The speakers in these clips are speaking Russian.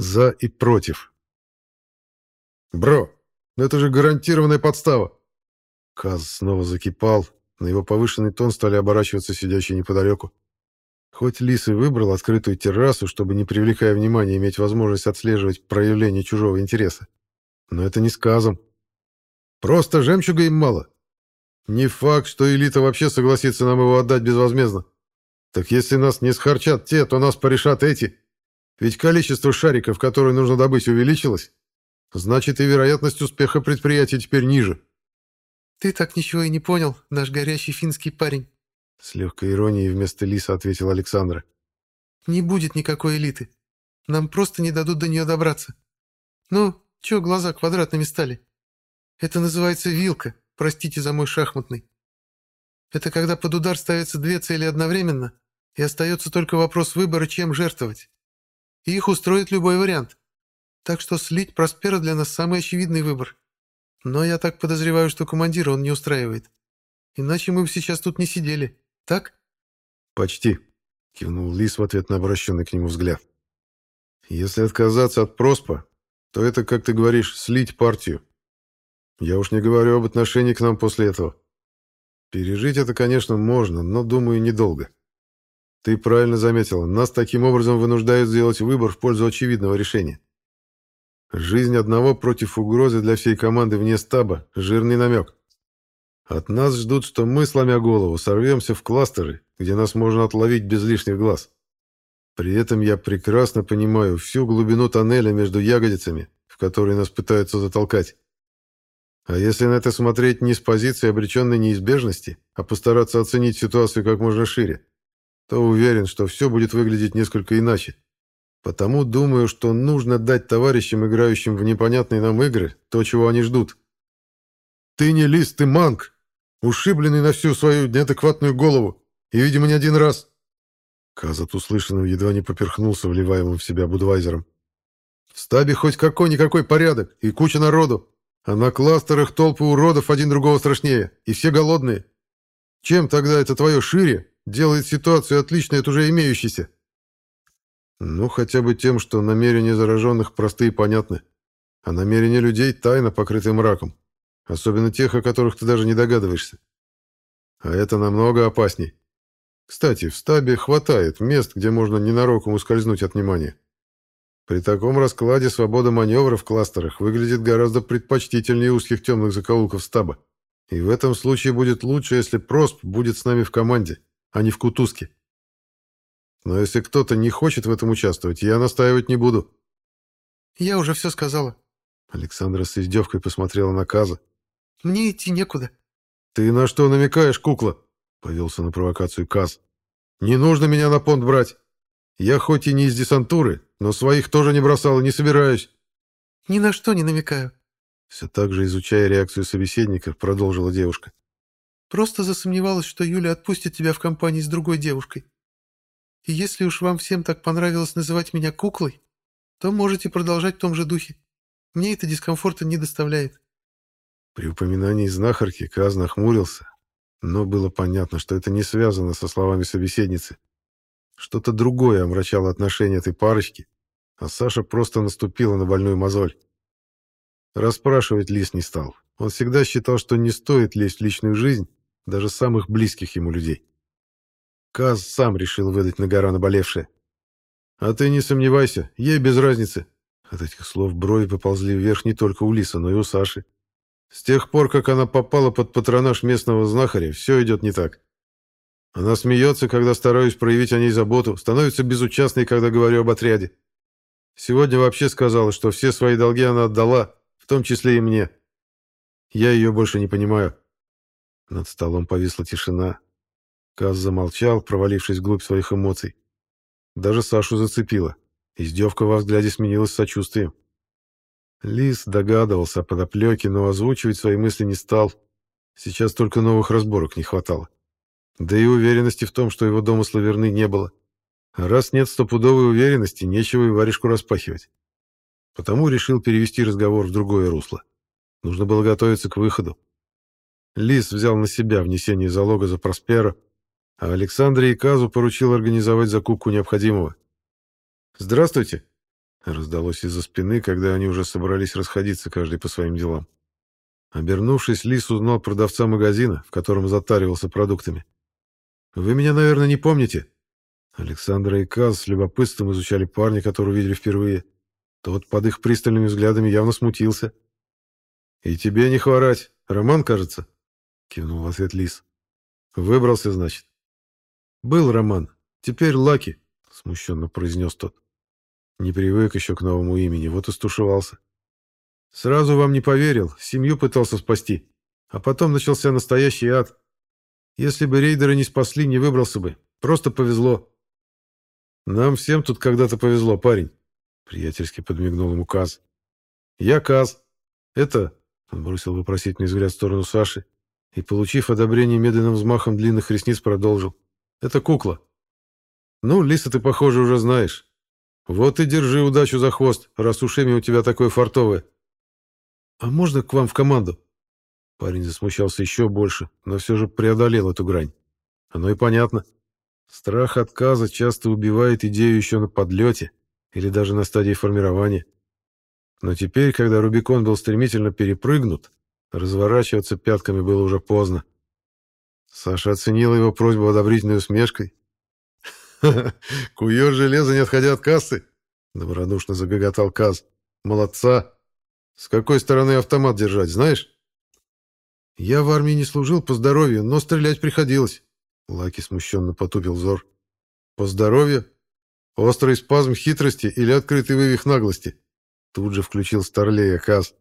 За и против. «Бро, ну это же гарантированная подстава!» Каз снова закипал, на его повышенный тон стали оборачиваться сидящие неподалеку. Хоть Лис и выбрал открытую террасу, чтобы, не привлекая внимания, иметь возможность отслеживать проявление чужого интереса. Но это не сказом. Просто жемчуга им мало. Не факт, что элита вообще согласится нам его отдать безвозмездно. Так если нас не схарчат те, то нас порешат эти. Ведь количество шариков, которые нужно добыть, увеличилось. Значит, и вероятность успеха предприятия теперь ниже. «Ты так ничего и не понял, наш горящий финский парень», — с легкой иронией вместо Лиса ответил Александра. «Не будет никакой элиты. Нам просто не дадут до нее добраться. Ну, чё глаза квадратными стали? Это называется вилка, простите за мой шахматный. Это когда под удар ставятся две цели одновременно, и остается только вопрос выбора, чем жертвовать. И их устроит любой вариант. Так что слить Проспера для нас самый очевидный выбор. Но я так подозреваю, что командира он не устраивает. Иначе мы бы сейчас тут не сидели. Так? Почти, кивнул Лис в ответ на обращенный к нему взгляд. Если отказаться от Проспа, то это, как ты говоришь, слить партию. Я уж не говорю об отношении к нам после этого. Пережить это, конечно, можно, но, думаю, недолго. Ты правильно заметила, нас таким образом вынуждают сделать выбор в пользу очевидного решения. Жизнь одного против угрозы для всей команды вне стаба – жирный намек. От нас ждут, что мы, сломя голову, сорвемся в кластеры, где нас можно отловить без лишних глаз. При этом я прекрасно понимаю всю глубину тоннеля между ягодицами, в который нас пытаются затолкать. А если на это смотреть не с позиции обреченной неизбежности, а постараться оценить ситуацию как можно шире, то уверен, что все будет выглядеть несколько иначе. Потому думаю, что нужно дать товарищам, играющим в непонятные нам игры, то, чего они ждут. Ты не лист, ты манг, ушибленный на всю свою неадекватную голову, и, видимо, не один раз. Каз от едва не поперхнулся вливаемым в себя Будвайзером. В стабе хоть какой-никакой порядок и куча народу, а на кластерах толпы уродов один другого страшнее, и все голодные. Чем тогда это твое шире делает ситуацию отличной от уже имеющейся? Ну, хотя бы тем, что намерения зараженных просты и понятны, а намерения людей тайно покрыты мраком, особенно тех, о которых ты даже не догадываешься. А это намного опасней. Кстати, в стабе хватает мест, где можно ненароком ускользнуть от внимания. При таком раскладе свобода маневра в кластерах выглядит гораздо предпочтительнее узких темных закоулков стаба. И в этом случае будет лучше, если Просп будет с нами в команде, а не в кутузке. Но если кто-то не хочет в этом участвовать, я настаивать не буду. Я уже все сказала. Александра с издевкой посмотрела на Каза. Мне идти некуда. Ты на что намекаешь, кукла? Повелся на провокацию Каз. Не нужно меня на понт брать. Я хоть и не из десантуры, но своих тоже не бросал и не собираюсь. Ни на что не намекаю. Все так же, изучая реакцию собеседника, продолжила девушка. Просто засомневалась, что Юля отпустит тебя в компании с другой девушкой. И если уж вам всем так понравилось называть меня куклой, то можете продолжать в том же духе. Мне это дискомфорта не доставляет». При упоминании знахарки Каз нахмурился, но было понятно, что это не связано со словами собеседницы. Что-то другое омрачало отношения этой парочки, а Саша просто наступила на больную мозоль. Расспрашивать Лис не стал. Он всегда считал, что не стоит лезть в личную жизнь даже самых близких ему людей. Каз сам решил выдать на гора наболевшее. «А ты не сомневайся, ей без разницы». От этих слов брови поползли вверх не только у Лиса, но и у Саши. С тех пор, как она попала под патронаж местного знахаря, все идет не так. Она смеется, когда стараюсь проявить о ней заботу, становится безучастной, когда говорю об отряде. Сегодня вообще сказала, что все свои долги она отдала, в том числе и мне. Я ее больше не понимаю. Над столом повисла тишина. Каз замолчал, провалившись вглубь своих эмоций. Даже Сашу зацепило. Издевка во взгляде сменилась сочувствием. Лис догадывался о подоплеке, но озвучивать свои мысли не стал. Сейчас только новых разборок не хватало. Да и уверенности в том, что его домыслы верны, не было. А раз нет стопудовой уверенности, нечего и варежку распахивать. Потому решил перевести разговор в другое русло. Нужно было готовиться к выходу. Лис взял на себя внесение залога за Проспера, а Александре и Казу поручил организовать закупку необходимого. «Здравствуйте!» Раздалось из-за спины, когда они уже собрались расходиться каждый по своим делам. Обернувшись, Лис узнал продавца магазина, в котором затаривался продуктами. «Вы меня, наверное, не помните?» Александра и Каз с любопытством изучали парня, которого видели впервые. Тот под их пристальными взглядами явно смутился. «И тебе не хворать. Роман, кажется?» — кивнул в ответ Лис. «Выбрался, значит?» «Был Роман. Теперь Лаки», — смущенно произнес тот. Не привык еще к новому имени, вот и стушевался. Сразу вам не поверил, семью пытался спасти. А потом начался настоящий ад. Если бы рейдеры не спасли, не выбрался бы. Просто повезло. Нам всем тут когда-то повезло, парень. Приятельски подмигнул ему Каз. Я Каз. Это... Он бросил вопросительный взгляд в сторону Саши и, получив одобрение медленным взмахом длинных ресниц, продолжил. Это кукла. Ну, Лиса ты, похоже, уже знаешь. Вот и держи удачу за хвост, раз уж у тебя такое фартовое. «А можно к вам в команду?» Парень засмущался еще больше, но все же преодолел эту грань. Оно и понятно. Страх отказа часто убивает идею еще на подлете или даже на стадии формирования. Но теперь, когда Рубикон был стремительно перепрыгнут, разворачиваться пятками было уже поздно. Саша оценила его просьбу одобрительной усмешкой. «Ха куешь железо, не отходя от кассы?» — добродушно загоготал Каз. «Молодца! С какой стороны автомат держать, знаешь? Я в армии не служил по здоровью, но стрелять приходилось. Лаки смущенно потупил взор. По здоровью? Острый спазм хитрости или открытый вывих наглости? Тут же включил старлея Хас.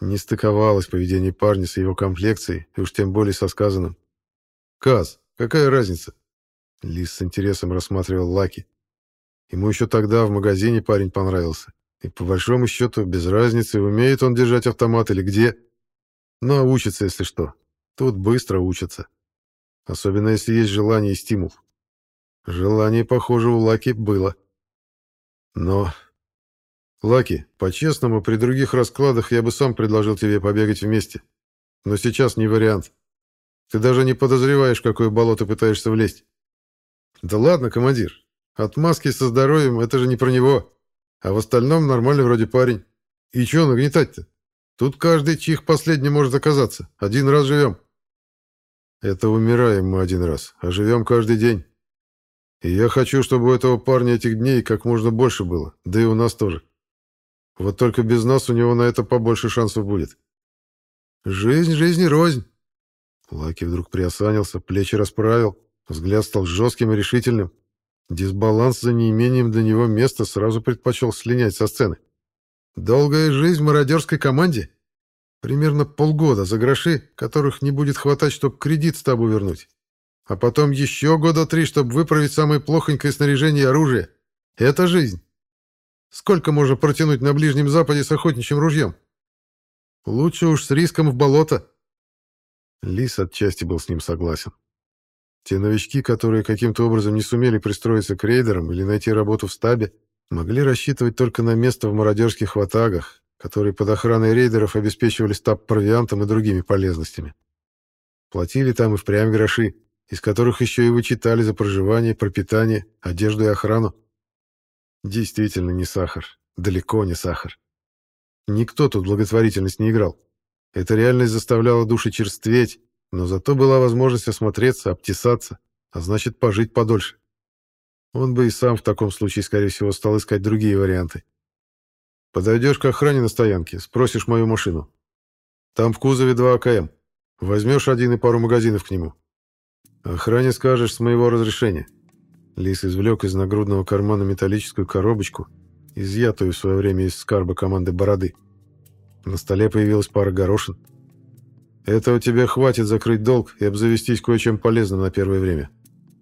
Не стыковалось поведение парня с его комплекцией, и уж тем более со сказанным. «Каз, какая разница?» Лис с интересом рассматривал Лаки. Ему еще тогда в магазине парень понравился. И по большому счету, без разницы, умеет он держать автомат или где. Но учится, если что. Тут быстро учатся. Особенно, если есть желание и стимул. Желание, похоже, у Лаки было. Но... Лаки, по-честному, при других раскладах я бы сам предложил тебе побегать вместе. Но сейчас не вариант. Ты даже не подозреваешь, в какое болото пытаешься влезть. Да ладно, командир. Отмазки со здоровьем — это же не про него. А в остальном нормальный вроде парень. И чё нагнетать-то? Тут каждый чих последний может оказаться. Один раз живем. Это умираем мы один раз, а живем каждый день. И я хочу, чтобы у этого парня этих дней как можно больше было, да и у нас тоже. Вот только без нас у него на это побольше шансов будет. Жизнь, жизнь и рознь. Лаки вдруг приосанился, плечи расправил, взгляд стал жестким и решительным. Дисбаланс за неимением для него места сразу предпочел слинять со сцены. Долгая жизнь мародерской команде? Примерно полгода за гроши, которых не будет хватать, чтобы кредит с тобой вернуть. А потом еще года три, чтобы выправить самое плохонькое снаряжение и оружие. Это жизнь. Сколько можно протянуть на Ближнем Западе с охотничьим ружьем? Лучше уж с риском в болото. Лис отчасти был с ним согласен. Те новички, которые каким-то образом не сумели пристроиться к рейдерам или найти работу в стабе, могли рассчитывать только на место в мародерских ватагах, которые под охраной рейдеров обеспечивали стаб провиантом и другими полезностями. Платили там и впрямь гроши, из которых еще и вычитали за проживание, пропитание, одежду и охрану. Действительно не сахар, далеко не сахар. Никто тут благотворительность не играл. Эта реальность заставляла души черстветь, но зато была возможность осмотреться, обтесаться, а значит, пожить подольше. Он бы и сам в таком случае, скорее всего, стал искать другие варианты. Подойдешь к охране на стоянке, спросишь мою машину. Там в кузове два АКМ. Возьмешь один и пару магазинов к нему. Охране скажешь с моего разрешения. Лис извлек из нагрудного кармана металлическую коробочку, изъятую в свое время из скарба команды «Бороды». На столе появилась пара горошин. Этого тебе хватит закрыть долг и обзавестись кое-чем полезным на первое время.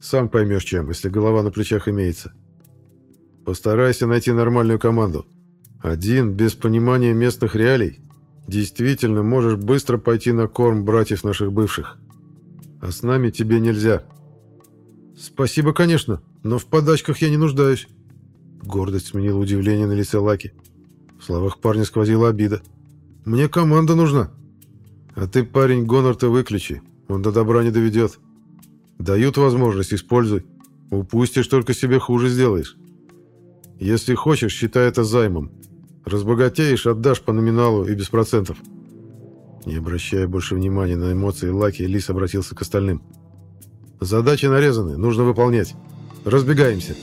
Сам поймешь чем, если голова на плечах имеется. Постарайся найти нормальную команду. Один, без понимания местных реалий, действительно можешь быстро пойти на корм братьев наших бывших. А с нами тебе нельзя. Спасибо, конечно, но в подачках я не нуждаюсь. Гордость сменила удивление на лице Лаки. В словах парня сквозила обида. Мне команда нужна. А ты, парень, гонор-то выключи. Он до добра не доведет. Дают возможность, используй. Упустишь, только себе хуже сделаешь. Если хочешь, считай это займом. Разбогатеешь, отдашь по номиналу и без процентов. Не обращая больше внимания на эмоции Лаки, Лис обратился к остальным. Задачи нарезаны, нужно выполнять. Разбегаемся.